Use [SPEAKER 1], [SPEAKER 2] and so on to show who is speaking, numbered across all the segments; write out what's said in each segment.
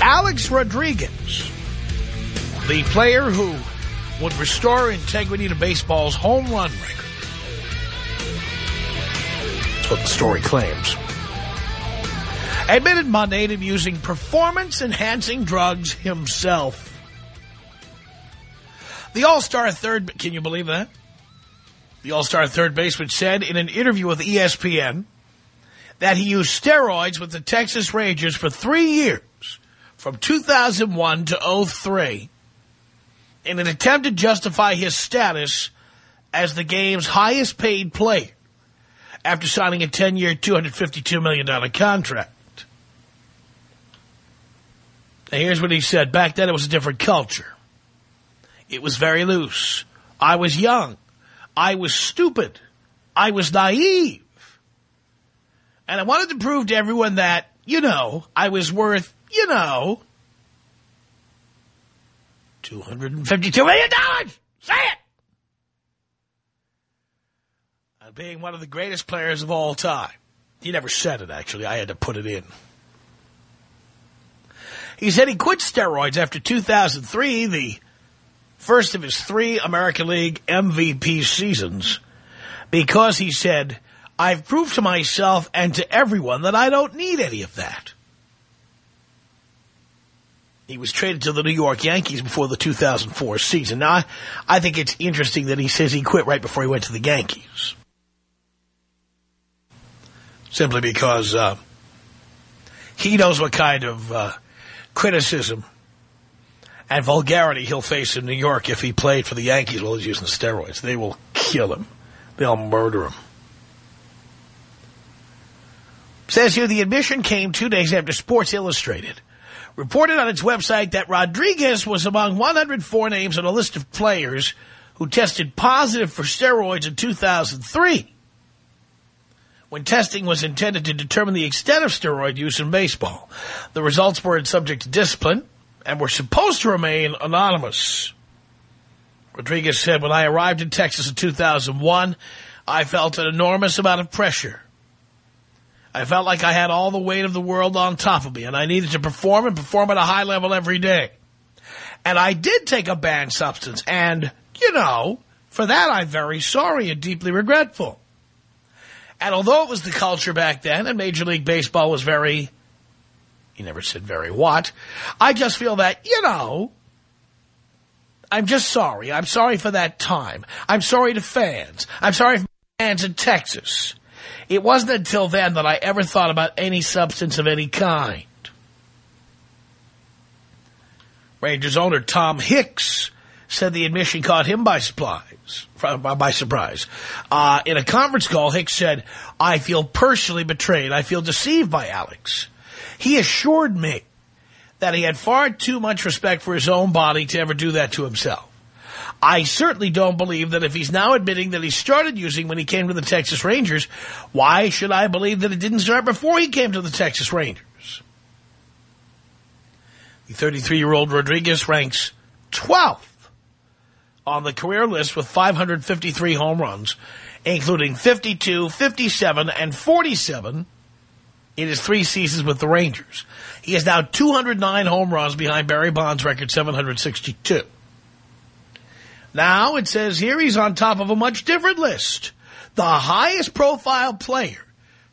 [SPEAKER 1] Alex Rodriguez, the player who would restore integrity to baseball's home run record. That's what the story claims. Admitted Monday to using performance-enhancing drugs himself. The All-Star third, can you believe that? The All-Star third baseman said in an interview with ESPN that he used steroids with the Texas Rangers for three years, from 2001 to 03, in an attempt to justify his status as the game's highest paid player after signing a 10-year, $252 million contract. Now, here's what he said. Back then, it was a different culture. It was very loose. I was young. I was stupid. I was naive. And I wanted to prove to everyone that, you know, I was worth, you know, $252 million. Say it! And being one of the greatest players of all time. He never said it, actually. I had to put it in. He said he quit steroids after 2003, the first of his three American League MVP seasons, because he said, I've proved to myself and to everyone that I don't need any of that. He was traded to the New York Yankees before the 2004 season. Now, I, I think it's interesting that he says he quit right before he went to the Yankees. Simply because uh, he knows what kind of uh, criticism and vulgarity he'll face in New York if he played for the Yankees while he's using steroids. They will kill him. They'll murder him. Says here the admission came two days after Sports Illustrated reported on its website that Rodriguez was among 104 names on a list of players who tested positive for steroids in 2003 when testing was intended to determine the extent of steroid use in baseball. The results were in subject to discipline and were supposed to remain anonymous. Rodriguez said, when I arrived in Texas in 2001, I felt an enormous amount of pressure. I felt like I had all the weight of the world on top of me, and I needed to perform and perform at a high level every day. And I did take a banned substance, and, you know, for that I'm very sorry and deeply regretful. And although it was the culture back then, and Major League Baseball was very, he never said very what, I just feel that, you know, I'm just sorry. I'm sorry for that time. I'm sorry to fans. I'm sorry for fans in Texas. It wasn't until then that I ever thought about any substance of any kind. Rangers owner Tom Hicks said the admission caught him by surprise. By surprise. Uh, in a conference call, Hicks said, I feel personally betrayed. I feel deceived by Alex. He assured me that he had far too much respect for his own body to ever do that to himself. I certainly don't believe that if he's now admitting that he started using when he came to the Texas Rangers, why should I believe that it didn't start before he came to the Texas Rangers? The 33-year-old Rodriguez ranks 12th on the career list with 553 home runs, including 52, 57, and 47 in his three seasons with the Rangers. He is now 209 home runs behind Barry Bonds' record 762. Now, it says here he's on top of a much different list. The highest profile player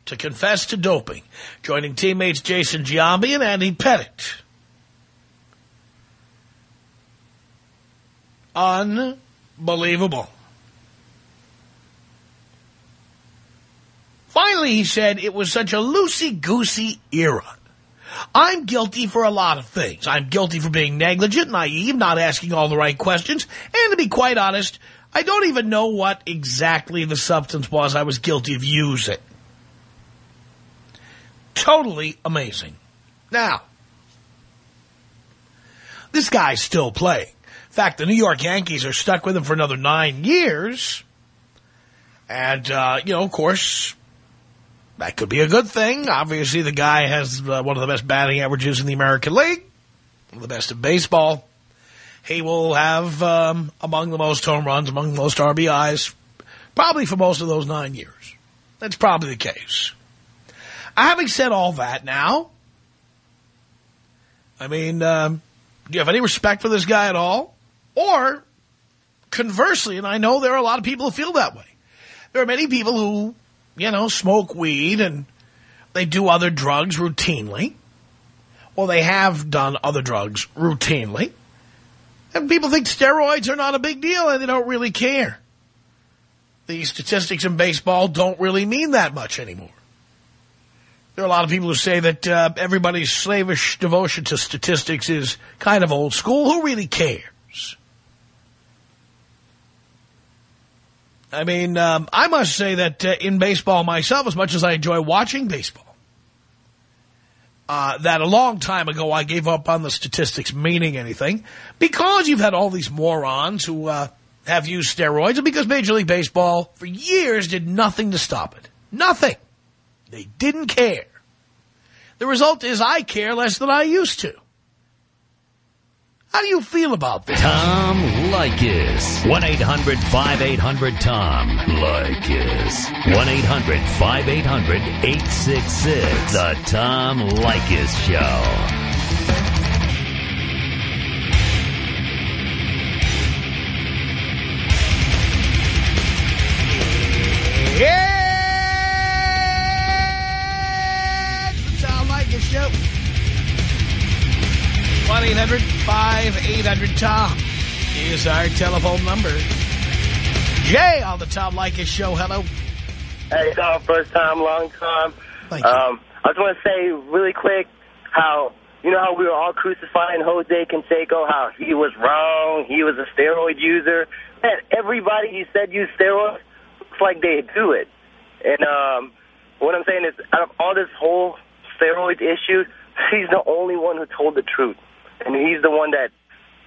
[SPEAKER 1] to confess to doping, joining teammates Jason Giambi and Andy Pettitte. Unbelievable. Finally, he said it was such a loosey-goosey era. I'm guilty for a lot of things. I'm guilty for being negligent, naive, not asking all the right questions, and to be quite honest, I don't even know what exactly the substance was I was guilty of using. Totally amazing. Now, this guy's still playing. In fact, the New York Yankees are stuck with him for another nine years. And, uh, you know, of course, that could be a good thing. Obviously, the guy has uh, one of the best batting averages in the American League, the best in baseball. He will have um, among the most home runs, among the most RBIs, probably for most of those nine years. That's probably the case. Having said all that now, I mean, um, do you have any respect for this guy at all? Or, conversely, and I know there are a lot of people who feel that way, there are many people who, you know, smoke weed and they do other drugs routinely, Well, they have done other drugs routinely, and people think steroids are not a big deal and they don't really care. The statistics in baseball don't really mean that much anymore. There are a lot of people who say that uh, everybody's slavish devotion to statistics is kind of old school. Who really cares? I mean, um, I must say that uh, in baseball myself, as much as I enjoy watching baseball, uh, that a long time ago I gave up on the statistics meaning anything because you've had all these morons who uh, have used steroids and because Major League Baseball for years did nothing to stop it. Nothing. They didn't care. The result is I care less than I used to. How do you feel about this?
[SPEAKER 2] Tom Leykis. 1-800-5800-TOM. Leykis. 1-800-5800-866. The Tom Leykis Show.
[SPEAKER 1] Yeah! It's the Tom Leykis Show. 1-800-5800-TOM is our telephone number. Jay on the Tom Leykis Show. Hello.
[SPEAKER 3] Hey, Tom, first time, long time.
[SPEAKER 1] Thank you.
[SPEAKER 3] Um, I just want to say really quick how, you know how we were all crucifying Jose Canseco, how he was wrong, he was a steroid user. Man, everybody he said used steroids, looks like they do it. And um, what I'm saying is, out of all this whole steroid issue, he's the only one who told the truth. And he's the one that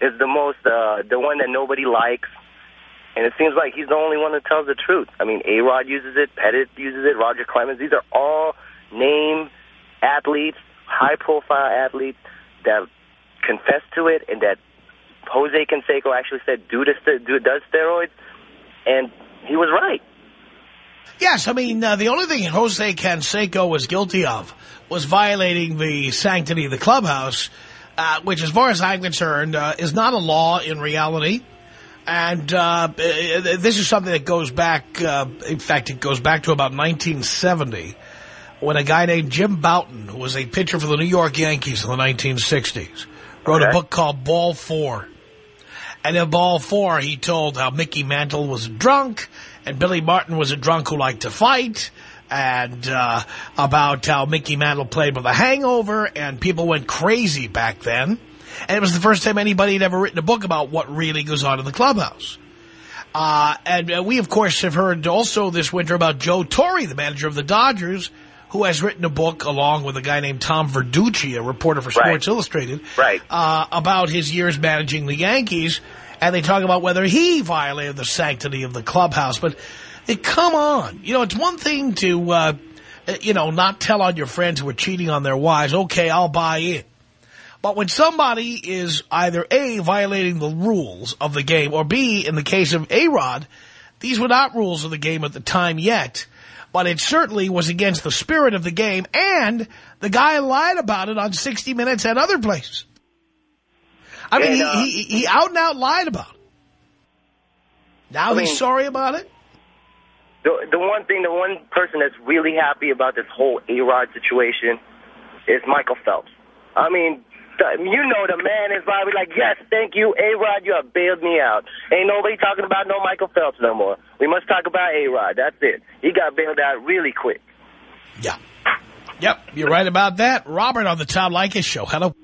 [SPEAKER 3] is the most, uh, the one that nobody likes. And it seems like he's the only one that tells the truth. I mean, A-Rod uses it, Pettitte uses it, Roger Clemens. These are all name athletes, high-profile athletes that confess to it and that Jose Canseco actually said do, this, do does steroids, and he was right.
[SPEAKER 1] Yes, I mean, uh, the only thing Jose Canseco was guilty of was violating the sanctity of the clubhouse, uh, which, as far as I'm concerned, uh, is not a law in reality. And uh, this is something that goes back, uh, in fact, it goes back to about 1970, when a guy named Jim Bouton, who was a pitcher for the New York Yankees in the 1960s, wrote a book called Ball Four. And in Ball Four, he told how Mickey Mantle was drunk, and Billy Martin was a drunk who liked to fight, and uh, about how Mickey Mantle played with a hangover, and people went crazy back then. And it was the first time anybody had ever written a book about what really goes on in the clubhouse. Uh, and uh, we, of course, have heard also this winter about Joe Torre, the manager of the Dodgers, who has written a book along with a guy named Tom Verducci, a reporter for
[SPEAKER 3] Right.
[SPEAKER 1] Sports Illustrated,
[SPEAKER 3] Right.
[SPEAKER 1] uh, about his years managing the Yankees. And they talk about whether he violated the sanctity of the clubhouse. But come on. You know, it's one thing to, uh, you know, not tell on your friends who are cheating on their wives. Okay, I'll buy in. But when somebody is either A, violating the rules of the game, or B, in the case of A-Rod, these were not rules of the game at the time yet, but it certainly was against the spirit of the game, and the guy lied about it on 60 Minutes and other places. I mean,
[SPEAKER 3] And, uh,
[SPEAKER 1] he, he, he out and out lied about it. Now
[SPEAKER 3] I
[SPEAKER 1] he's
[SPEAKER 3] mean-
[SPEAKER 1] sorry about it?
[SPEAKER 3] The, the one thing, the one person that's really happy about this whole A-Rod situation is Michael Phelps. I mean, the, you know the man is probably like, yes, thank you, A-Rod, you have bailed me out. Ain't nobody talking about no Michael Phelps no more. We must talk about A-Rod. That's it. He got bailed out really quick.
[SPEAKER 1] Yeah. Yep, you're right about that. Robert on the Tom Leykis show. Hello.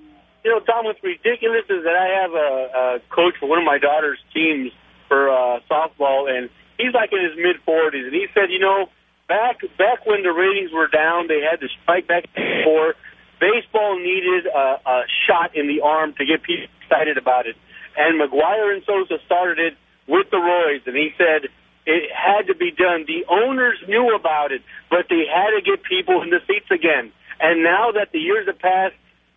[SPEAKER 4] You know, Tom, what's ridiculous is that I have a, a coach for one of my daughter's teams for uh, softball, and he's like in his mid-40s, and he said, you know, back back when the ratings were down, they had to strike back before. Baseball needed a, a shot in the arm to get people excited about it, and McGwire and Sosa started it with the Roys, and he said it had to be done. The owners knew about it, but they had to get people in the seats again. And now that the years have passed,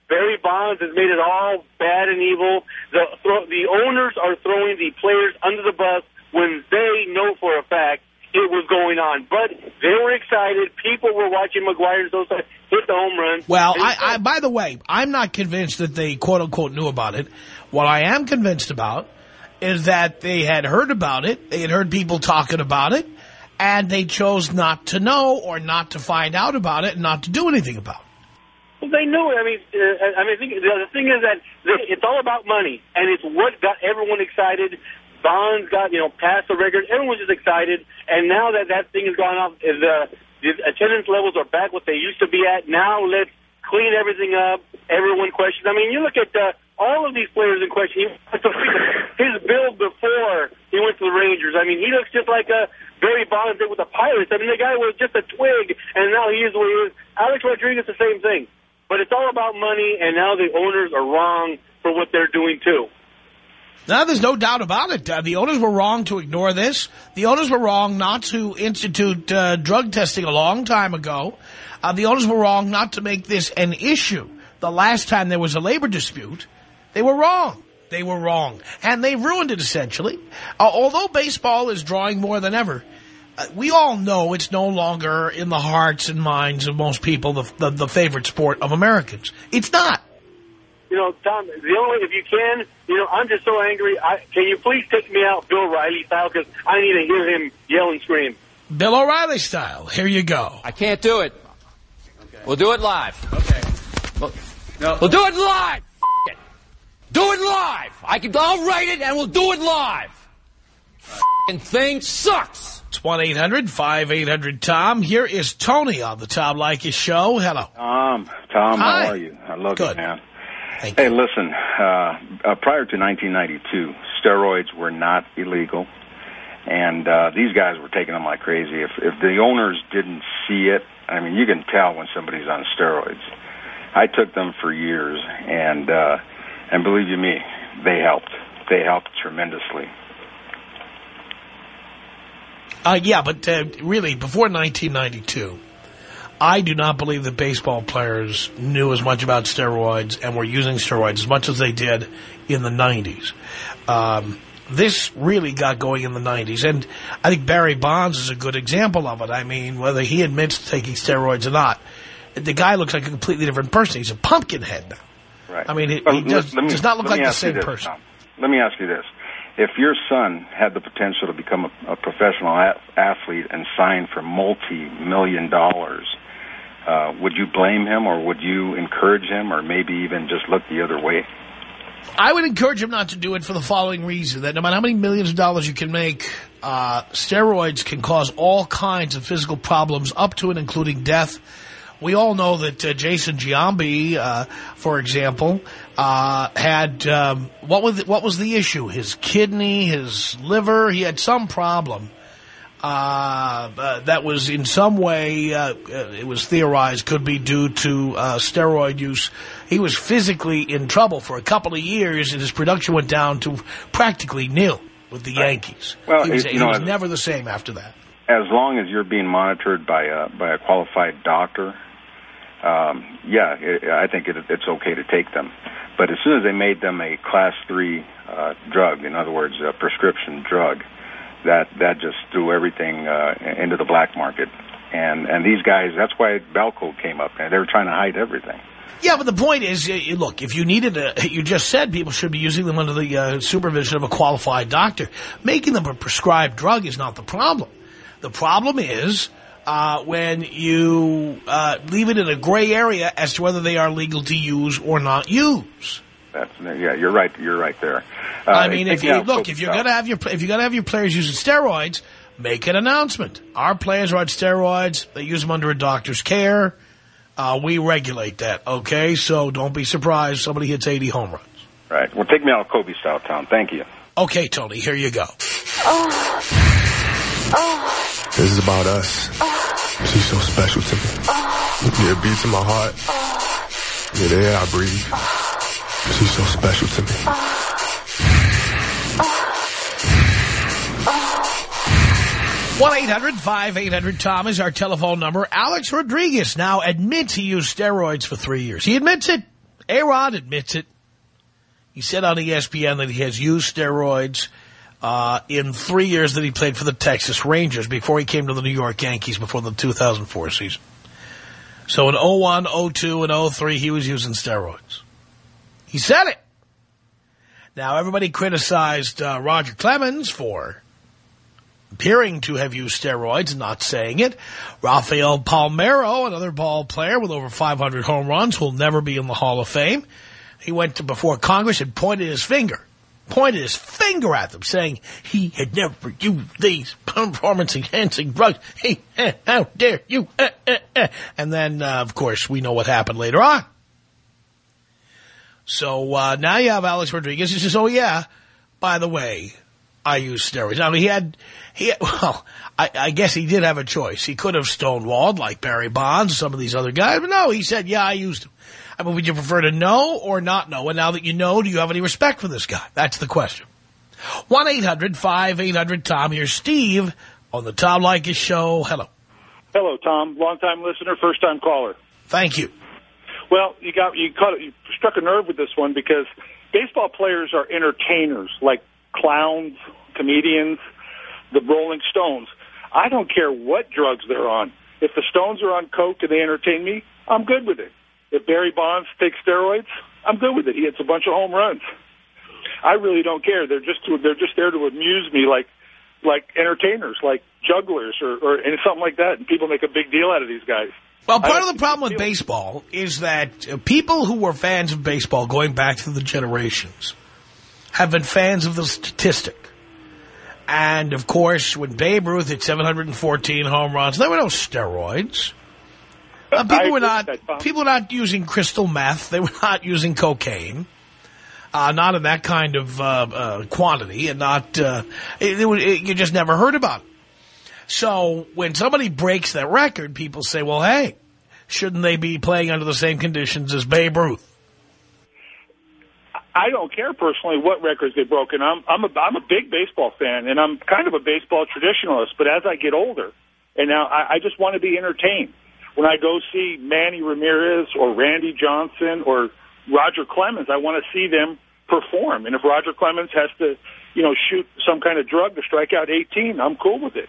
[SPEAKER 4] Barry Bonds has made it all bad and evil. The the owners are throwing the players under the bus when they know for a fact it was going on. But they were excited. People were watching McGwire and those hit the home run.
[SPEAKER 1] Well, I, I, by the way, I'm not convinced that they quote unquote knew about it. What I am convinced about is that they had heard about it. They had heard people talking about it and they chose not to know or not to find out about it and not to do anything about it.
[SPEAKER 4] Well, they knew it. I mean, uh, I mean, I think the, the thing is that they- it's all about money, and it's what got everyone excited. Bonds got, you know, past the record. Everyone was just excited, and now that that thing has gone off, uh, the, the attendance levels are back what they used to be at. Now let's clean everything up. Everyone questions. I mean, you look at uh, all of these players in question. His build before he went to the Rangers. I mean, he looks just like a Barry Bonds did with the Pirates. I mean, the guy was just a twig, and now he is what he is. Alex Rodriguez, the same thing. But it's all about money, and now the owners are wrong for what they're doing, too.
[SPEAKER 1] Now, there's no doubt about it. Uh, the owners were wrong to ignore this. The owners were wrong not to institute uh, drug testing a long time ago. Uh, the owners were wrong not to make this an issue. The last time there was a labor dispute, they were wrong. They were wrong. And they ruined it, essentially. Uh, although baseball is drawing more than ever, uh, we all know it's no longer in the hearts and minds of most people the, the, the favorite sport of Americans. It's not.
[SPEAKER 4] You know, Tom, the only, if you can, you know, I'm just so angry. I, can you please take me out Bill Riley style? Because I need to hear him yell and scream.
[SPEAKER 1] Bill O'Reilly style. Here you go.
[SPEAKER 5] I can't do it. We'll do it live. Okay. We'll, we'll do it live. It. Do it live. I can. I'll write it and we'll do it live. F***ing thing sucks.
[SPEAKER 1] It's 1-800-5800-TOM. Here is Tony on the Tom Leykis show. Hello.
[SPEAKER 6] Tom, Tom,
[SPEAKER 1] Hi.
[SPEAKER 6] how are you? I love
[SPEAKER 1] Good.
[SPEAKER 6] you, man.
[SPEAKER 1] Thank
[SPEAKER 6] Hey,
[SPEAKER 1] you.
[SPEAKER 6] listen, uh, uh, prior to 1992, steroids were not illegal, and uh, these guys were taking them like crazy. If, if the owners didn't see it, I mean, you can tell when somebody's on steroids. I took them for years, and uh, and believe you me, they helped. They helped tremendously.
[SPEAKER 1] Uh, yeah, but uh, really, before 1992, I do not believe that baseball players knew as much about steroids and were using steroids as much as they did in the 90s. Um, this really got going in the 90s, and I think Barry Bonds is a good example of it. I mean, whether he admits to taking steroids or not, the guy looks like a completely different person. He's a pumpkin head now.
[SPEAKER 6] Right.
[SPEAKER 1] I mean, he- he does-
[SPEAKER 6] me-
[SPEAKER 1] does not look like the same
[SPEAKER 6] this,
[SPEAKER 1] person.
[SPEAKER 6] Tom. Let me ask you this. If your son had the potential to become a, a professional a- athlete and sign for multi-million dollars, uh, would you blame him or would you encourage him or maybe even just look the other way?
[SPEAKER 1] I would encourage him not to do it for the following reason, that no matter how many millions of dollars you can make, uh, steroids can cause all kinds of physical problems, up to and including death. We all know that uh, Jason Giambi, uh, for example, uh, had, um, what was, the, what was the issue? His kidney, his liver, he had some problem. Uh, uh, that was in some way, uh, uh, it was theorized, could be due to uh, steroid use. He was physically in trouble for a couple of years, and his production went down to practically nil with the Yankees.
[SPEAKER 6] Well,
[SPEAKER 1] he was, he
[SPEAKER 6] know,
[SPEAKER 1] was never the same after that.
[SPEAKER 6] As long as you're being monitored by a by a qualified doctor, um, yeah, it, I think it, it's okay to take them. But as soon as they made them a class three uh, drug, in other words, a prescription drug, that that just threw everything uh, into the black market. And and these guys, that's why Balco came up, they were trying to hide everything.
[SPEAKER 1] Yeah, but the point is, look, if you needed a, you just said people should be using them under the uh, supervision of a qualified doctor. Making them a prescribed drug is not the problem. The problem is uh, when you uh, leave it in a gray area as to whether they are legal to use or not use.
[SPEAKER 6] That's yeah, you're right. You're right there. Uh,
[SPEAKER 1] I mean, if you
[SPEAKER 6] out
[SPEAKER 1] look, if you're
[SPEAKER 6] style.
[SPEAKER 1] gonna have your if you're gonna have your players using steroids, make an announcement. Our players are on steroids. They use them under a doctor's care. Uh, we regulate that, okay? So don't be surprised somebody hits 80 home runs.
[SPEAKER 6] right, well, take me out of Kobe style, Tom. Thank you.
[SPEAKER 1] Okay, Tony, here you go.
[SPEAKER 7] This is about us. She's so special to me. Yeah, it beats in my heart. Yeah, the air I breathe. She's so special to me.
[SPEAKER 1] 1-800-5800-TOM is our telephone number. Alex Rodriguez now admits he used steroids for three years. He admits it. A-Rod admits it. He said on ESPN that he has used steroids. uh, in three years that he played for the Texas Rangers before he came to the New York Yankees before the 2004 season. So in 01, 02, and 03, he was using steroids. He said it. Now, everybody criticized uh, Roger Clemens for appearing to have used steroids, not saying it. Rafael Palmeiro, another ball player with over 500 home runs, will never be in the Hall of Fame. He went to before Congress and pointed his finger, pointed his finger at them, saying he had never used these performance-enhancing drugs. Hey, eh, how dare you? Eh. And then, uh, of course, we know what happened later on. So uh, now you have Alex Rodriguez. He says, oh, yeah, by the way, I use steroids. I mean, he had, he well, I, I guess he did have a choice. He could have stonewalled like Barry Bonds, some of these other guys, but no, he said, yeah, I used them. I mean, would you prefer to know or not know? And now that you know, do you have any respect for this guy? That's the question. 1-800-5800-TOM. Here's Steve on the Tom Leykis show. Hello.
[SPEAKER 8] Hello, Tom. Long-time listener, first-time caller.
[SPEAKER 1] Thank you.
[SPEAKER 8] Well, you got you caught you struck a nerve with this one because baseball players are entertainers, like clowns, comedians, the Rolling Stones. I don't care what drugs they're on. If the Stones are on coke and they entertain me, I'm good with it. If Barry Bonds takes steroids, I'm good with it. He hits a bunch of home runs. I really don't care. They're just to, they're just there to amuse me, like like entertainers, like jugglers or, or and something like that. And people make a big deal out of these guys.
[SPEAKER 1] Well, part of the problem with baseball is that uh, people who were fans of baseball going back through the generations have been fans of the statistic. And, of course, when Babe Ruth hit 714 home runs, there were no steroids. Uh, people were not people were not using crystal meth. They were not using cocaine. Uh, not in that kind of uh, uh quantity, and not uh, it, it, it, you just never heard about it. So when somebody breaks that record, people say, "Well, hey, shouldn't they be playing under the same conditions as Babe Ruth?"
[SPEAKER 8] I don't care personally what records they've broken. I'm I'm a I'm a big baseball fan, and I'm kind of a baseball traditionalist. But as I get older, and now I, I just want to be entertained. When I go see Manny Ramirez or Randy Johnson or Roger Clemens, I want to see them perform. And if Roger Clemens has to, you know, shoot some kind of drug to strike out 18, I'm cool with it.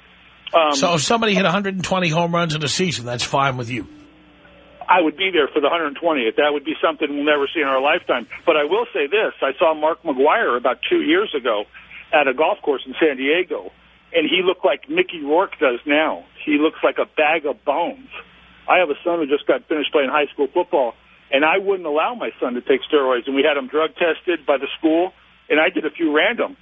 [SPEAKER 1] Um, so if somebody hit 120 home runs in a season, that's fine with you?
[SPEAKER 8] I would be there for the 120th. That would be something we'll never see in our lifetime. But I will say this. I saw Mark McGwire about two years ago at a golf course in San Diego, and he looked like Mickey Rourke does now. He looks like a bag of bones. I have a son who just got finished playing high school football, and I wouldn't allow my son to take steroids. And we had him drug tested by the school, and I did a few random.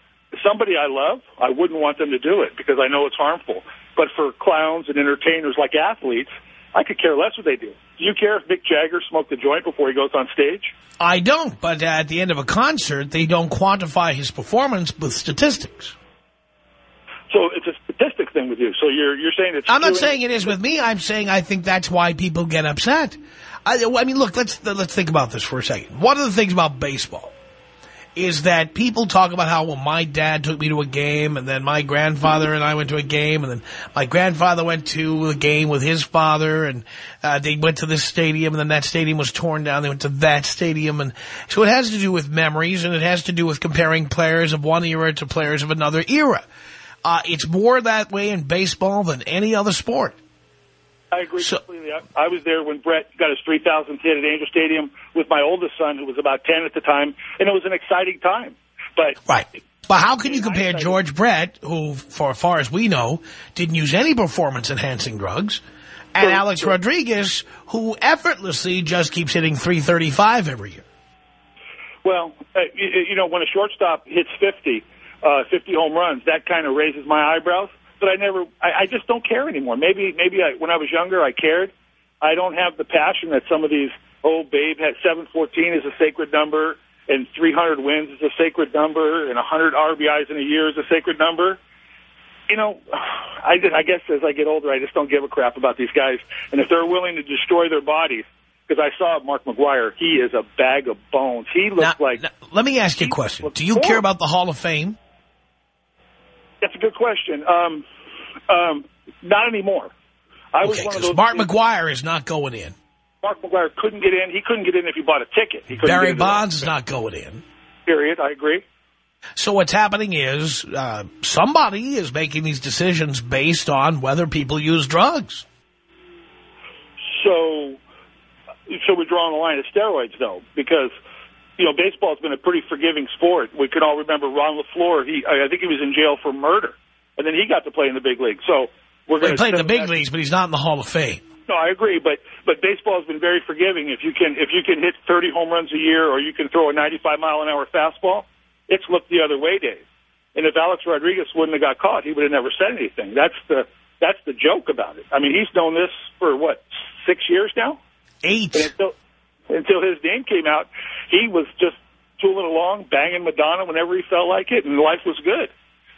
[SPEAKER 8] Somebody I love, I wouldn't want them to do it because I know it's harmful. But for clowns and entertainers like athletes, I could care less what they do. Do you care if Mick Jagger smoked a joint before he goes on stage?
[SPEAKER 1] I don't, but at the end of a concert, they don't quantify his performance with statistics.
[SPEAKER 8] So it's a statistic thing with you. So you're you're saying it's.
[SPEAKER 1] I'm not saying it is with me. I'm saying I think that's why people get upset. I, I mean, look, let's let's think about this for a second. One of the things about baseball is that people talk about how, well, my dad took me to a game, and then my grandfather and I went to a game, and then my grandfather went to a game with his father, and uh, they went to this stadium, and then that stadium was torn down. They went to that stadium. and So it has to do with memories, and it has to do with comparing players of one era to players of another era. Uh, it's more that way in baseball than any other sport.
[SPEAKER 8] I agree so, completely. I, I was there when Brett got his 3,000th hit at Angel Stadium with my oldest son, who was about 10 at the time, and it was an exciting time. But
[SPEAKER 1] Right. But how can you compare George Brett, who, for as far as we know, didn't use any performance-enhancing drugs, and sure, Alex sure. Rodriguez, who effortlessly just keeps hitting 335 every year?
[SPEAKER 8] Well, uh, you, you know, when a shortstop hits 50, uh, 50 home runs, that kind of raises my eyebrows but I never, I, I just don't care anymore. Maybe, maybe I, when I was younger, I cared. I don't have the passion that some of these, oh, babe, had 714 is a sacred number, and 300 wins is a sacred number, and 100 RBIs in a year is a sacred number. You know, I, just, I guess as I get older, I just don't give a crap about these guys. And if they're willing to destroy their bodies, because I saw Mark McGwire, he is a bag of bones. He looks now, like... Now,
[SPEAKER 1] let me ask you a question. Do you care about the Hall of Fame?
[SPEAKER 8] That's a good question. Um, um, not anymore.
[SPEAKER 1] I okay, was one of those. Mark McGwire is not going in.
[SPEAKER 8] Mark McGwire couldn't get in. He couldn't get in if he bought a ticket. He
[SPEAKER 1] Barry Bonds is not going in.
[SPEAKER 8] Period. I agree.
[SPEAKER 1] So what's happening is uh, somebody is making these decisions based on whether people use drugs.
[SPEAKER 8] So, so we're drawing the line of steroids, though, because you know baseball's been a pretty forgiving sport. We can all remember Ron LeFlore. He, I think he was in jail for murder, and then he got to play in the big league. So we're
[SPEAKER 1] Well,
[SPEAKER 8] going
[SPEAKER 1] he
[SPEAKER 8] to
[SPEAKER 1] played in the big leagues, but he's not in the Hall of Fame.
[SPEAKER 8] No, I agree, but but baseball has been very forgiving. If you can if you can hit 30 home runs a year, or you can throw a 95 mile an hour fastball, it's looked the other way, Dave. And if Alex Rodriguez wouldn't have got caught, he would have never said anything. That's the that's the joke about it. I mean, he's known this for what six years now.
[SPEAKER 1] Eight.
[SPEAKER 8] And until until his name came out, he was just tooling along, banging Madonna whenever he felt like it, and life was good.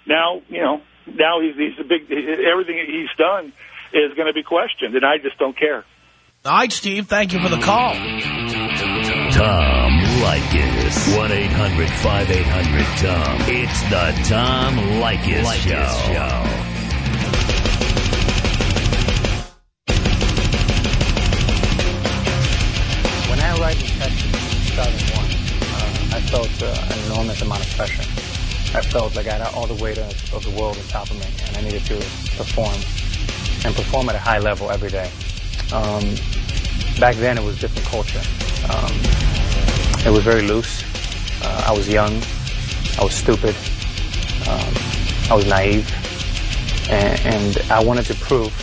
[SPEAKER 8] Now, you know, now he's he's a big everything he's done is going to be questioned, and I just don't care.
[SPEAKER 1] All right, Steve, thank you for the call.
[SPEAKER 2] Tom Leykis. 1-800-5800-TOM. It's the Tom Leykis, Show.
[SPEAKER 9] When felt like I had all the weight of, of the world on top of me, and I needed to perform and perform at a high level every day. Um, back then, it was a different culture. Um, it was very loose. Uh, I was young. I was stupid. Um, I was naive, and, and I wanted to prove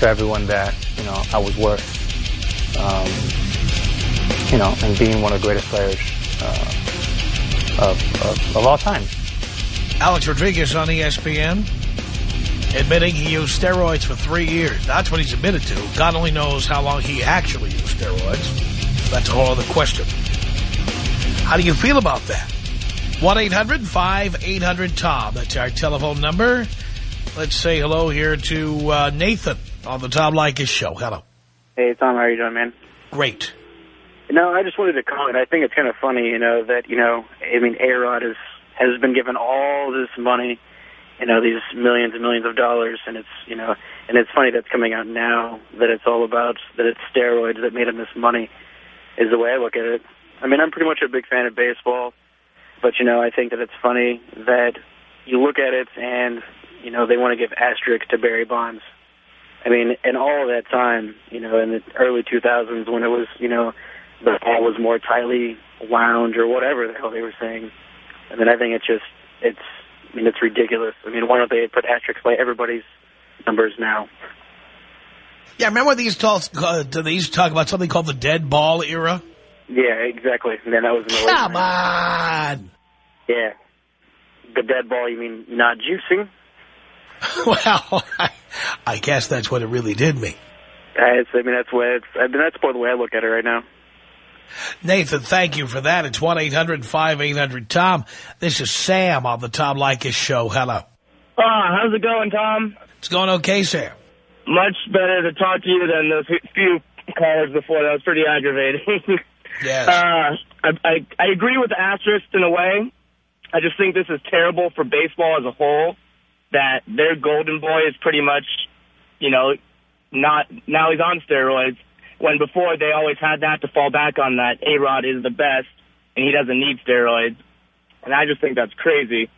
[SPEAKER 9] to everyone that you know I was worth um, you know, and being one of the greatest players uh, of, of, of all time.
[SPEAKER 1] Alex Rodriguez on ESPN admitting he used steroids for three years. That's what he's admitted to. God only knows how long he actually used steroids. That's a whole other question. How do you feel about that? 1-800-5800-TOM. That's our telephone number. Let's say hello here to uh, Nathan on the Tom Leykis show. Hello.
[SPEAKER 10] Hey, Tom, how are you doing, man?
[SPEAKER 1] Great.
[SPEAKER 10] No, I just wanted to comment. I think it's kind of funny, you know, that, you know, I mean, A-Rod is, has been given all this money, you know, these millions and millions of dollars, and it's, you know, and it's funny that's coming out now that it's all about, that it's steroids that made him this money, is the way I look at it. I mean, I'm pretty much a big fan of baseball, but, you know, I think that it's funny that you look at it and, you know, they want to give asterisk to Barry Bonds. I mean, in all that time, you know, in the early 2000s when it was, you know, the ball was more tightly wound or whatever the hell they were saying. I mean, I think it's just, it's, I mean, it's ridiculous. I mean, why don't they put asterisks by everybody's numbers now?
[SPEAKER 1] Yeah, remember when these talk, uh, they used to talk about something called the dead ball era?
[SPEAKER 10] Yeah, exactly. And then that was in the
[SPEAKER 1] Come
[SPEAKER 10] 90s.
[SPEAKER 1] on.
[SPEAKER 10] Yeah. The dead ball, you mean not juicing?
[SPEAKER 1] well, I, I guess that's what it really did mean.
[SPEAKER 10] It's, I mean, that's what it's, I mean, that's more the way I look at it right now.
[SPEAKER 1] Nathan, thank you for that. It's 1-800-5800-TOM. This is Sam on the Tom Leykis show. Hello.
[SPEAKER 11] Ah, how's it going, Tom?
[SPEAKER 1] It's going okay, Sam.
[SPEAKER 11] Much better to talk to you than those few callers before. That was pretty aggravating.
[SPEAKER 1] Yes.
[SPEAKER 11] Uh, I, I, I agree with the asterisk in a way. I just think this is terrible for baseball as a whole, that their golden boy is pretty much, you know, not now he's on steroids, when before they always had that to fall back on that A-Rod is the best, and he doesn't need steroids. And I just think that's crazy.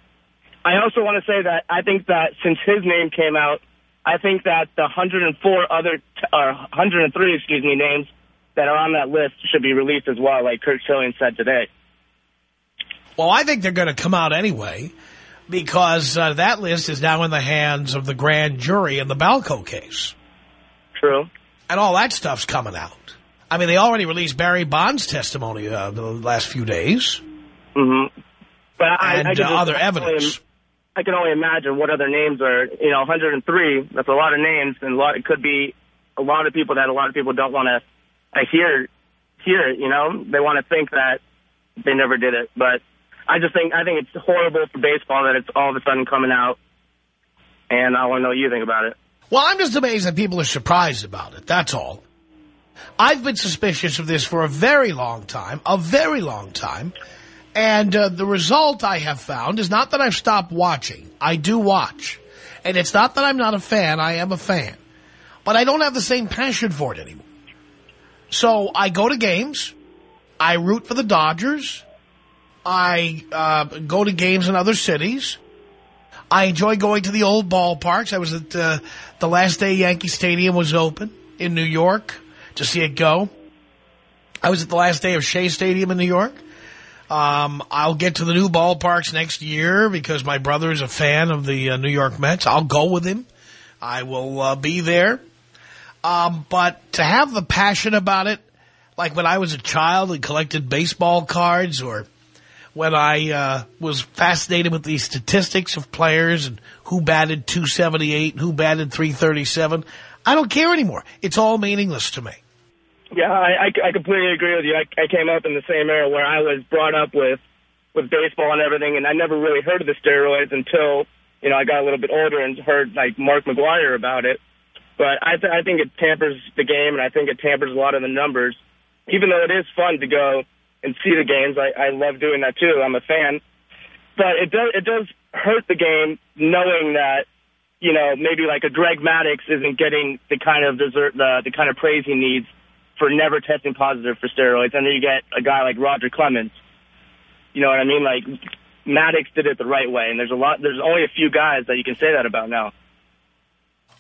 [SPEAKER 11] I also want to say that I think that since his name came out, I think that the 104 other, t- or 103, excuse me, names that are on that list should be released as well, like Curt Schilling said today.
[SPEAKER 1] Well, I think they're going to come out anyway because uh, that list is now in the hands of the grand jury in the Balco case.
[SPEAKER 11] True.
[SPEAKER 1] And all that stuff's coming out. I mean, they already released Barry Bond's testimony uh, the last few days.
[SPEAKER 11] Mm-hmm. But I,
[SPEAKER 1] And,
[SPEAKER 11] I, can
[SPEAKER 1] uh, other
[SPEAKER 11] only-
[SPEAKER 1] evidence.
[SPEAKER 11] I can only imagine what other names are. You know, 103. That's a lot of names, and a lot. It could be a lot of people that a lot of people don't want to uh, hear. Hear. You know, they want to think that they never did it. But I just think I think it's horrible for baseball that it's all of a sudden coming out. And I want to know what you think about it.
[SPEAKER 1] Well, I'm just amazed that people are surprised about it. That's all. I've been suspicious of this for a very long time, a very long time. And uh, the result I have found is not that I've stopped watching. I do watch. And it's not that I'm not a fan. I am a fan. But I don't have the same passion for it anymore. So I go to games. I root for the Dodgers. I uh, go to games in other cities. I enjoy going to the old ballparks. I was at uh, the last day Yankee Stadium was open in New York to see it go. I was at the last day of Shea Stadium in New York. Um, I'll get to the new ballparks next year because my brother is a fan of the uh, New York Mets. I'll go with him. I will uh, be there. Um, but to have the passion about it, like when I was a child and collected baseball cards or when I uh, was fascinated with the statistics of players and who batted 278 and who batted 337, I don't care anymore. It's all meaningless to me.
[SPEAKER 12] Yeah, I, I, I completely agree with you. I, I came up in the same era where I was brought up with, with baseball and everything, and I never really heard of the steroids until, you know, I got a little bit older and heard, like, Mark McGwire about it. But I, th I think it tampers the game, and I think it tampers a lot of the numbers. Even though it is fun to go and see the games, I, I love doing that, too. I'm a fan. But it does, it does hurt the game knowing that, you know, maybe like a Greg Maddux isn't getting the kind of desert, the, the kind of praise he needs for never testing positive for steroids. And then you get a guy like Roger Clemens. You know what I mean? Like, Maddux did it the right way. And there's a lot, there's only a few guys that you can say that about now.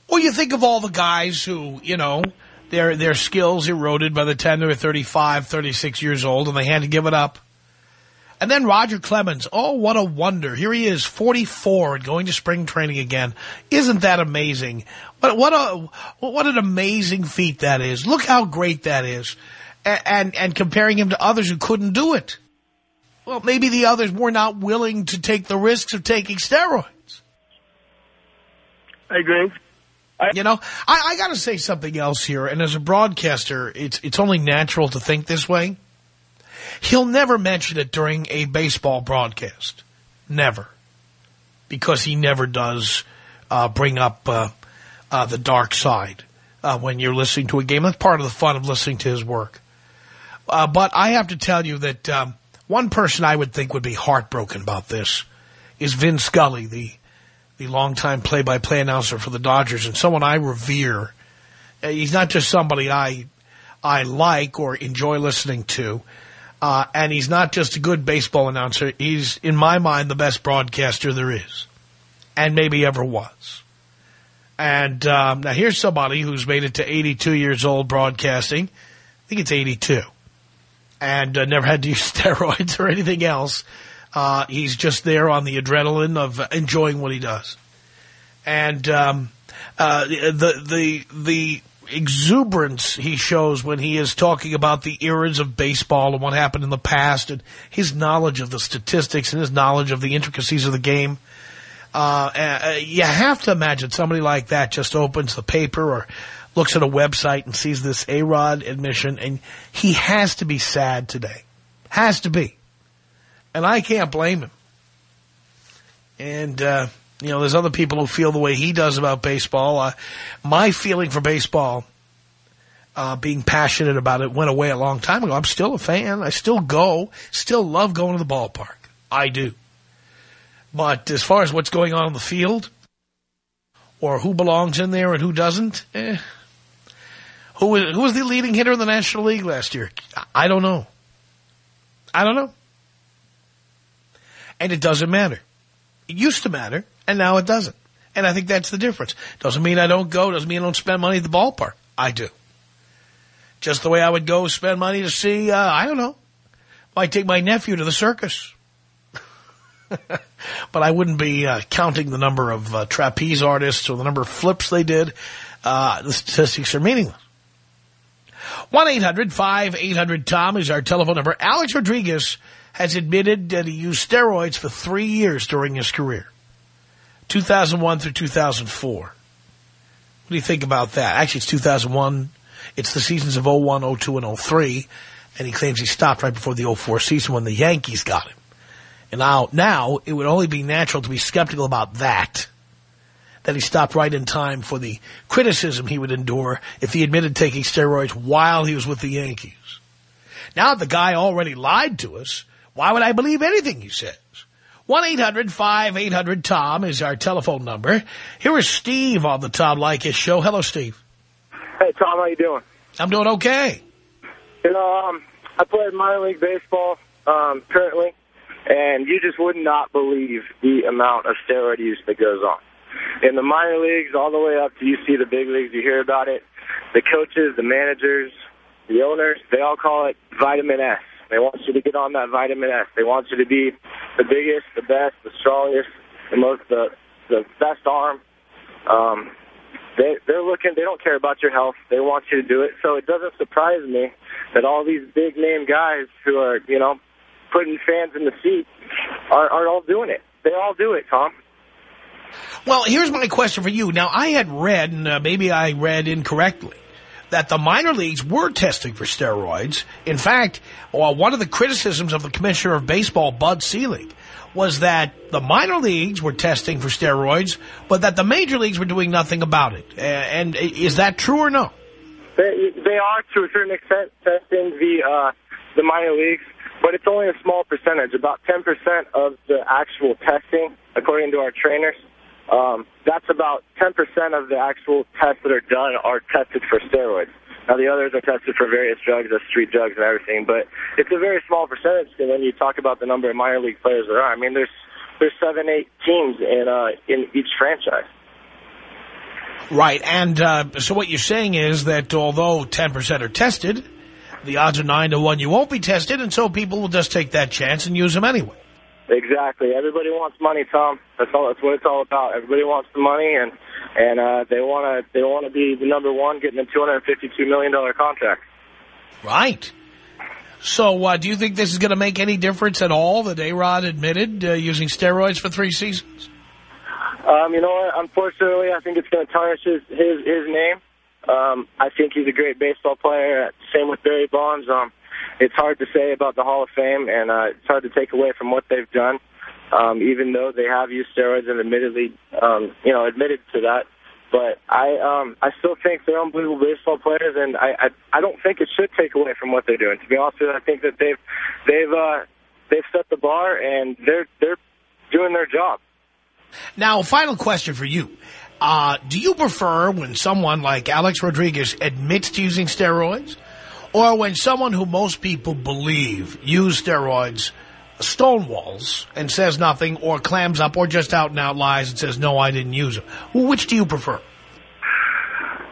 [SPEAKER 1] Well, you think of all the guys who, you know, their their skills eroded by the time they were 35, 36 years old, and they had to give it up. And then Roger Clemens, oh, what a wonder. Here he is, 44 and going to spring training again. Isn't that amazing? What, what, a, what an amazing feat that is. Look how great that is. And, and, and comparing him to others who couldn't do it. Well, maybe the others were not willing to take the risks of taking steroids.
[SPEAKER 12] I agree.
[SPEAKER 1] You know, I, I got to say something else here. And as a broadcaster, it's it's only natural to think this way. He'll never mention it during a baseball broadcast. Never. Because he never does uh, bring up uh, uh, the dark side uh, when you're listening to a game. That's part of the fun of listening to his work. Uh, but I have to tell you that um, one person I would think would be heartbroken about this is Vin Scully, the the longtime play-by-play announcer for the Dodgers, and someone I revere. Uh, he's not just somebody I I like or enjoy listening to. Uh, and he's not just a good baseball announcer. He's, in my mind, the best broadcaster there is. And maybe ever was. And um, now here's somebody who's made it to 82 years old broadcasting. I think it's 82. And uh, never had to use steroids or anything else. Uh, he's just there on the adrenaline of enjoying what he does. And um, uh, the the the exuberance he shows when he is talking about the eras of baseball and what happened in the past and his knowledge of the statistics and his knowledge of the intricacies of the game. Uh, uh, you have to imagine somebody like that just opens the paper or looks at a website and sees this A-Rod admission and he has to be sad today. Has to be. And I can't blame him. And, uh, you know, there's other people who feel the way he does about baseball. Uh, my feeling for baseball, uh, being passionate about it, went away a long time ago. I'm still a fan. I still go, still love going to the ballpark. I do. But as far as what's going on in the field, or who belongs in there and who doesn't, eh. Who was, who was the leading hitter in the National League last year? I don't know. I don't know. And it doesn't matter. It used to matter, and now it doesn't. And I think that's the difference. Doesn't mean I don't go. Doesn't mean I don't spend money at the ballpark. I do. Just the way I would go spend money to see, uh, I don't know, might take my nephew to the circus. but I wouldn't be uh, counting the number of uh, trapeze artists or the number of flips they did. Uh, the statistics are meaningless. 1-800-5800-TOM is our telephone number. Alex Rodriguez has admitted that he used steroids for three years during his career. 2001 through 2004. What do you think about that? Actually, it's 2001. It's the seasons of 01, 02, and 03. And he claims he stopped right before the 04 season when the Yankees got him. And now, now it would only be natural to be skeptical about that. That he stopped right in time for the criticism he would endure if he admitted taking steroids while he was with the Yankees. Now the guy already lied to us. Why would I believe anything he says? 1-800-5800-TOM is our telephone number. Here is Steve on the Tom Leykis show. Hello, Steve.
[SPEAKER 13] Hey, Tom, how you doing?
[SPEAKER 1] I'm doing okay.
[SPEAKER 13] You know, um, I play minor league baseball um, currently, and you just would not believe the amount of steroid use that goes on. In the minor leagues, all the way up to you see the big leagues, you hear about it. The coaches, the managers, the owners, they all call it vitamin S. They want you to get on that vitamin S. They want you to be the biggest, the best, the strongest, the most, the the best arm. Um, they they're looking. They don't care about your health. They want you to do it. So it doesn't surprise me that all these big name guys who are you know putting fans in the seat are are all doing it. They all do it, Tom.
[SPEAKER 1] Well, here's my question for you. Now, I had read, and uh, maybe I read incorrectly, that the minor leagues were testing for steroids. In fact, one of the criticisms of the commissioner of baseball, Bud Selig, was that the minor leagues were testing for steroids, but that the major leagues were doing nothing about it. Uh, and is that true or no?
[SPEAKER 13] They, they are, to a certain extent, testing the, uh, the minor leagues, but it's only a small percentage. About 10% of the actual testing, according to our trainers, um, that's about 10% of the actual tests that are done are tested for steroids. Now, the others are tested for various drugs, the street drugs and everything, but it's a very small percentage And when you talk about the number of minor league players there are. I mean, there's there's seven, eight teams in uh, in each franchise.
[SPEAKER 1] Right, and uh, so what you're saying is that although 10% are tested, the odds are 9 to 1 you won't be tested, and so people will just take that chance and use them anyway.
[SPEAKER 13] Exactly. Everybody wants money, Tom. That's all. That's what it's all about. Everybody wants the money, and and uh, they want to they want to be the number one, getting a two hundred fifty-two million dollar contract.
[SPEAKER 1] Right. So, uh, do you think this is going to make any difference at all? That A-Rod admitted uh, using steroids for three seasons.
[SPEAKER 13] Um, you know what? Unfortunately, I think it's going to tarnish his his, his name. Um, I think he's a great baseball player. Same with Barry Bonds. Um, it's hard to say about the Hall of Fame, and uh, it's hard to take away from what they've done, um, even though they have used steroids and admittedly, um, you know, admitted to that. But I, um, I still think they're unbelievable baseball players, and I, I, I don't think it should take away from what they're doing. To be honest with you, I think that they've, they've, uh, they've set the bar, and they're, they're doing their job.
[SPEAKER 1] Now, final question for you. Uh, do you prefer when someone like Alex Rodriguez admits to using steroids or when someone who most people believe use steroids stonewalls and says nothing or clams up or just out and out lies and says, no, I didn't use them? Which do you prefer?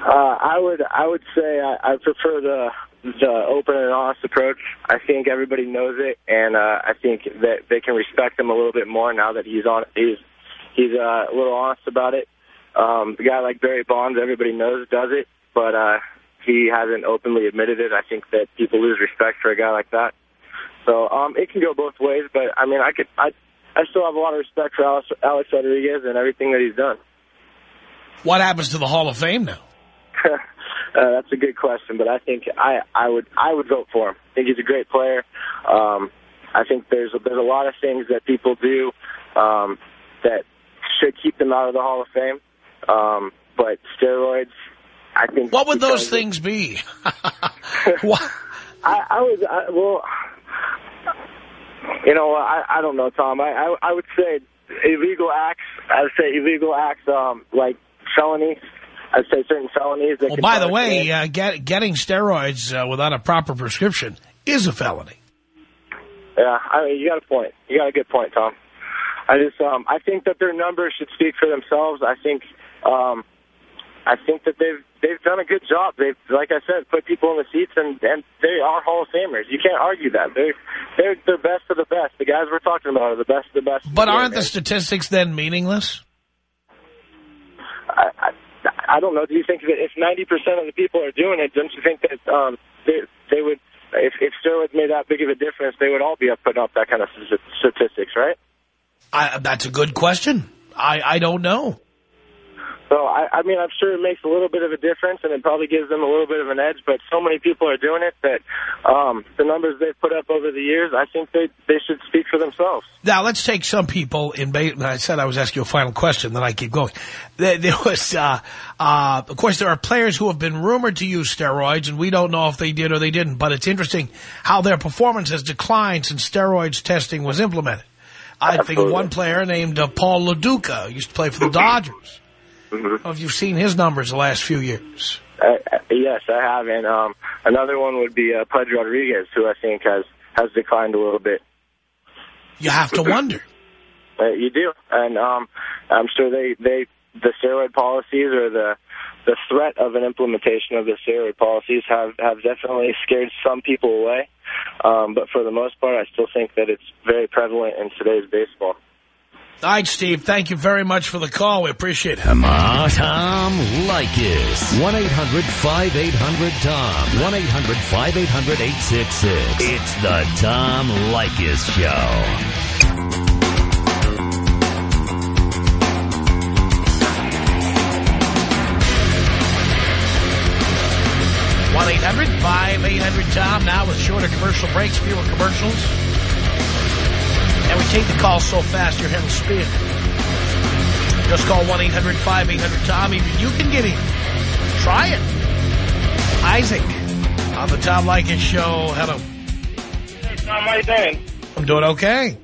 [SPEAKER 13] Uh, I would I would say I, I prefer the the open and honest approach. I think everybody knows it, and uh, I think that they can respect him a little bit more now that he's on he's he's uh, a little honest about it. Um, a guy like Barry Bonds, everybody knows does it, but uh, he hasn't openly admitted it. I think that people lose respect for a guy like that. So um, it can go both ways, but I mean, I could, I, I still have a lot of respect for Alex, Alex Rodriguez and everything that he's done.
[SPEAKER 1] What happens to the Hall of Fame now?
[SPEAKER 13] uh, that's a good question, but I think I, I would, I would vote for him. I think he's a great player. Um, I think there's a, there's a lot of things that people do um, that should keep them out of the Hall of Fame. Um, but steroids, I think.
[SPEAKER 1] What would those things be?
[SPEAKER 13] I, I was I, well. You know, I I don't know, Tom. I I, I would say illegal acts. I would say illegal acts, um, like felonies. I'd say certain felonies. That
[SPEAKER 1] well, by the way, uh, get, getting steroids uh, without a proper prescription is a felony.
[SPEAKER 13] Yeah, I mean, you got a point. You got a good point, Tom. I just, um, I think that their numbers should speak for themselves. I think, um, I think that they've they've done a good job. They've, like I said, put people in the seats, and and they are Hall of Famers. You can't argue that. They're they're the best of the best. The guys we're talking about are the best of the best.
[SPEAKER 1] But aren't the statistics then meaningless?
[SPEAKER 13] I, I I don't know. Do you think that if 90% of the people are doing it, don't you think that um, they they would, if if steroids made that big of a difference, they would all be up putting up that kind of statistics, right?
[SPEAKER 1] I, that's a good question. I I don't know.
[SPEAKER 13] So, I, I mean, I'm sure it makes a little bit of a difference, and it probably gives them a little bit of an edge, but so many people are doing it that um, the numbers they've put up over the years, I think they, they should speak for themselves.
[SPEAKER 1] Now, let's take some people in I said I was asking you a final question, then I keep going. There, there was, uh, uh, of course, there are players who have been rumored to use steroids, and we don't know if they did or they didn't, but it's interesting how their performance has declined since steroids testing was implemented. I think of one player named uh, Paul Lo Duca, used to play for the Dodgers. Mm -hmm. If you've seen his numbers the last few years.
[SPEAKER 13] Uh, yes, I have. And um, another one would be uh, Pudge Rodriguez, who I think has, has declined a little bit.
[SPEAKER 1] You have to wonder.
[SPEAKER 13] Uh, you do, and um, I'm sure they they the steroid policies or the the threat of an implementation of the steroid policies have have definitely scared some people away. Um, but for the most part, I still think that it's very prevalent in today's baseball.
[SPEAKER 1] All right, Steve, thank you very much for the call. We appreciate it.
[SPEAKER 2] Come on, Tom Leykis. 1-800-5800-TOM. 1-800-5800-866. It's the Tom Leykis Show.
[SPEAKER 1] one 800 tom now with shorter commercial breaks, fewer commercials. And we take the call so fast your head will spin. Just call 1-800-5800-TOM. Even you can get in. Try it. Isaac on the Tom Leykis Show. Hello.
[SPEAKER 12] Hey, Tom, how you doing?
[SPEAKER 1] I'm doing okay.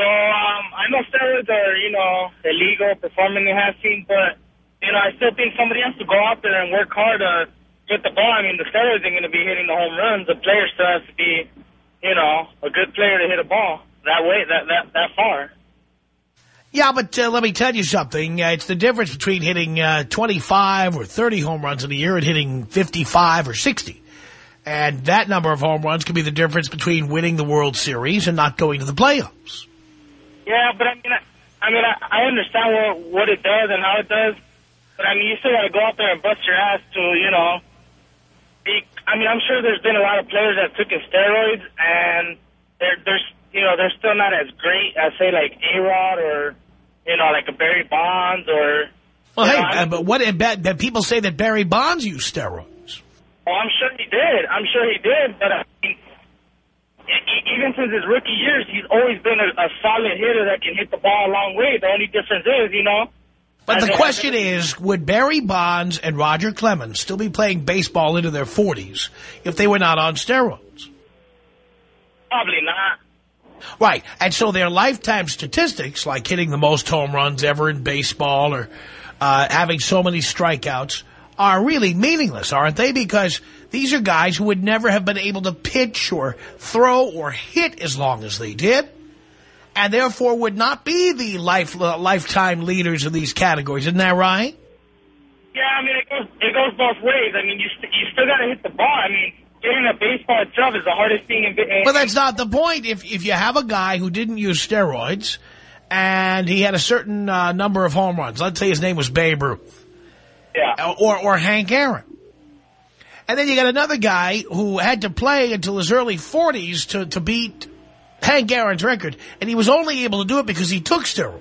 [SPEAKER 12] So, um, I know steroids are, you know, illegal, performance enhancing, but, you know, I still think somebody has to go out there and work hard to get the ball. I mean, the steroids ain't going to be hitting the home runs. The player still has to be, you know, a good player to hit a ball that way, that, that, that far.
[SPEAKER 1] Yeah, but uh, let me tell you something. Uh, it's the difference between hitting uh, 25 or 30 home runs in a year and hitting 55 or 60. And that number of home runs can be the difference between winning the World Series and not going to the playoffs.
[SPEAKER 12] Yeah, but I mean, I, I mean, I, I understand what, what it does and how it does. But I mean, you still got to go out there and bust your ass to, you know, be, I mean, I'm sure there's been a lot of players that took in steroids and they're, they're, you know, they're still not as great as, say, like A-Rod or, you know, like a Barry Bonds or...
[SPEAKER 1] Well, hey,
[SPEAKER 12] know,
[SPEAKER 1] uh, but what that, that people say that Barry Bonds used steroids.
[SPEAKER 12] Well, I'm sure he did. I'm sure he did. But I mean, e- e- even since his rookie years, he's always been a, a solid hitter that can hit the ball a long way. The only difference is, you know...
[SPEAKER 1] But the question is, would Barry Bonds and Roger Clemens still be playing baseball into their 40s if they were not on steroids?
[SPEAKER 12] Probably not.
[SPEAKER 1] Right. And so their lifetime statistics, like hitting the most home runs ever in baseball or uh, having so many strikeouts, are really meaningless, aren't they? Because these are guys who would never have been able to pitch or throw or hit as long as they did. And therefore would not be the life, lifetime leaders in these categories. Isn't that right?
[SPEAKER 12] Yeah, I mean, it goes it goes both ways. I mean, you st you still got to hit the ball. I mean, getting a baseball job is the hardest thing in. in
[SPEAKER 1] But that's not the point. If if you have a guy who didn't use steroids and he had a certain uh, number of home runs, let's say his name was Babe Ruth,
[SPEAKER 12] yeah,
[SPEAKER 1] or or Hank Aaron, and then you got another guy who had to play until his early 40s to to beat Hank Aaron's record, and he was only able to do it because he took steroids.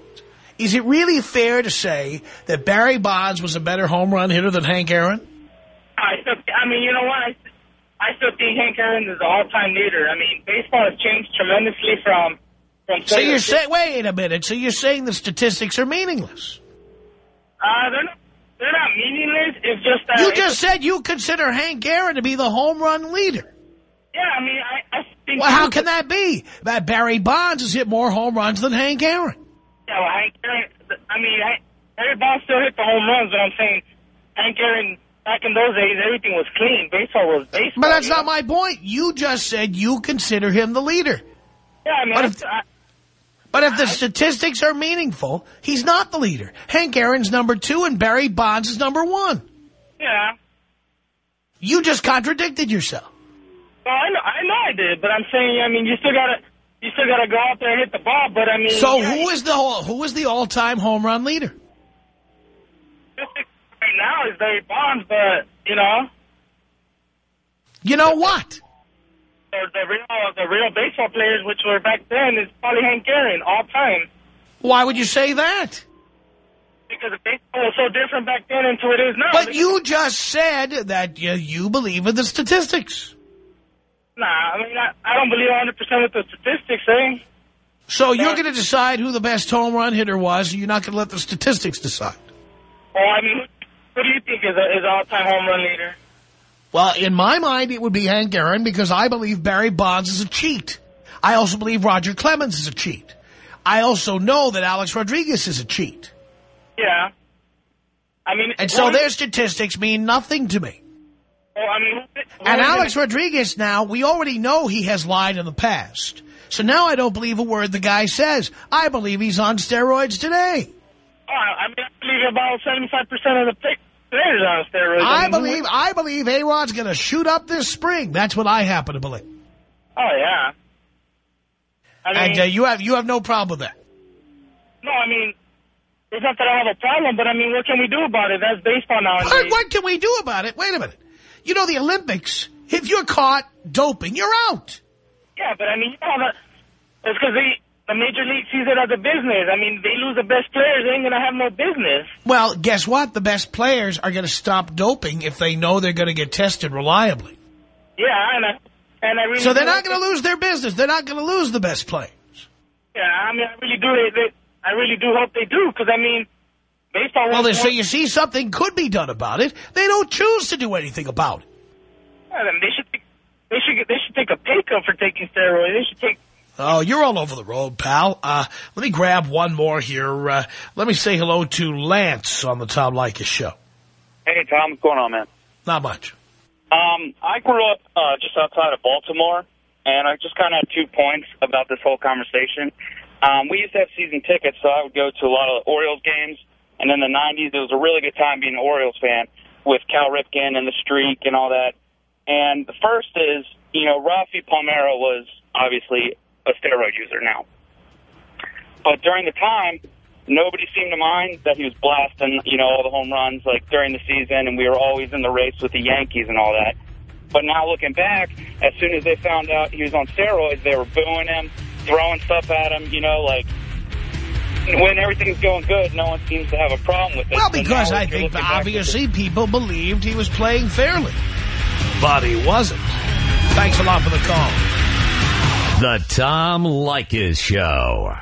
[SPEAKER 1] Is it really fair to say that Barry Bonds was a better home run hitter than Hank Aaron?
[SPEAKER 12] I I mean, you know what? I, I still think Hank Aaron is the all-time leader. I mean, baseball has changed tremendously from from.
[SPEAKER 1] So you're saying, wait a minute, so you're saying the statistics are meaningless?
[SPEAKER 12] Uh, they're not, they're not meaningless. It's just that
[SPEAKER 1] You just said you consider Hank Aaron to be the home run leader.
[SPEAKER 12] Yeah, I mean, I, I think.
[SPEAKER 1] Well, how can that be? That Barry Bonds has hit more home runs than Hank Aaron.
[SPEAKER 12] Yeah, well, Hank Aaron. I mean, Barry Bonds still hit the home runs, but I'm saying Hank Aaron. Back in those days, everything was clean. Baseball was baseball.
[SPEAKER 1] But that's not
[SPEAKER 12] know?
[SPEAKER 1] my point. You just said you consider him the leader.
[SPEAKER 12] Yeah, I mean,
[SPEAKER 1] But if-
[SPEAKER 12] I,
[SPEAKER 1] But if the statistics are meaningful, he's not the leader. Hank Aaron's number two and Barry Bonds is number one.
[SPEAKER 12] yeah.
[SPEAKER 1] You just contradicted yourself.
[SPEAKER 12] Well, I know, I know I did, but I'm saying, I mean, you still gotta, you still gotta go out there and hit the ball. But I mean,
[SPEAKER 1] So
[SPEAKER 12] yeah,
[SPEAKER 1] who is the who is the all-time home run leader?
[SPEAKER 12] Right now is Barry Bonds, but you know,
[SPEAKER 1] You know what?
[SPEAKER 12] the, the real, the real baseball players, which were back then, is probably Hank Aaron all time.
[SPEAKER 1] Why would you say that?
[SPEAKER 12] Because baseball was so different back then into it is now.
[SPEAKER 1] But you just said that you, you believe in the statistics.
[SPEAKER 12] Nah, I mean, I, I don't believe 100% with the statistics, eh?
[SPEAKER 1] So you're going to decide who the best home run hitter was, and you're not going to let the statistics decide.
[SPEAKER 12] Well, I mean, who, do you think is a, is all-time home run leader?
[SPEAKER 1] Well, in my mind, it would be Hank Aaron because I believe Barry Bonds is a cheat. I also believe Roger Clemens is a cheat. I also know that Alex Rodriguez is a cheat.
[SPEAKER 12] Yeah. I mean,
[SPEAKER 1] And so their statistics mean nothing to me.
[SPEAKER 12] Well, I mean,
[SPEAKER 1] And Alex Rodriguez now, we already know he has lied in the past. So now I don't believe a word the guy says. I believe he's on steroids today.
[SPEAKER 12] Oh, I mean, I believe about 75% of the players on steroids.
[SPEAKER 1] I
[SPEAKER 12] mean,
[SPEAKER 1] believe I believe A-Rod's going to shoot up this spring. That's what I happen to believe.
[SPEAKER 12] Oh, yeah. I mean,
[SPEAKER 1] and uh, you have you have no problem with that.
[SPEAKER 12] no, I mean, it's not that I have a problem, but I mean, what can we do about it? That's baseball nowadays.
[SPEAKER 1] What, what can we do about it? Wait a minute. You know, the Olympics, if you're caught doping, you're out.
[SPEAKER 12] Yeah, but I mean, you know, the, it's because the Major League sees it as a business. I mean, they lose the best players, they ain't going to have no business.
[SPEAKER 1] Well, guess what? The best players are going to stop doping if they know they're going to get tested reliably.
[SPEAKER 12] Yeah, and I, and I really
[SPEAKER 1] So they're not going to lose their business. They're not going to lose the best players.
[SPEAKER 12] Yeah, I mean, I really do. They, they, I really do hope they do, because I mean, baseball.
[SPEAKER 1] Well,
[SPEAKER 12] wants
[SPEAKER 1] then, so you see something could be done about it. They don't choose to do anything about it.
[SPEAKER 12] Yeah, then they should. They should. They should take a pay cut for taking steroids. They should take.
[SPEAKER 1] Oh, you're all over the road, pal. Uh, let me grab one more here. Uh, let me say hello to Lance on the Tom Leykis show.
[SPEAKER 14] Hey, Tom, what's going on, man?
[SPEAKER 1] Not much.
[SPEAKER 14] Um, I grew up uh, just outside of Baltimore, and I just kind of had two points about this whole conversation. Um, we used to have season tickets, so I would go to a lot of Orioles games. And in the 90s, it was a really good time being an Orioles fan with Cal Ripken and the streak and all that. And the first is, you know, Rafi Palmeiro was obviously a steroid user now. But during the time, nobody seemed to mind that he was blasting, you know, all the home runs like during the season, and we were always in the race with the Yankees and all that. But now looking back, as soon as they found out he was on steroids, they were booing him, throwing stuff at him, you know, like when everything's going good, no one seems to have a problem with it.
[SPEAKER 1] Well,
[SPEAKER 14] now
[SPEAKER 1] because I think
[SPEAKER 14] looking back at
[SPEAKER 1] obviously people believed he was playing fairly. But he wasn't. Thanks a lot for the call.
[SPEAKER 2] The Tom Leykis Show.